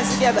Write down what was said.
recebida.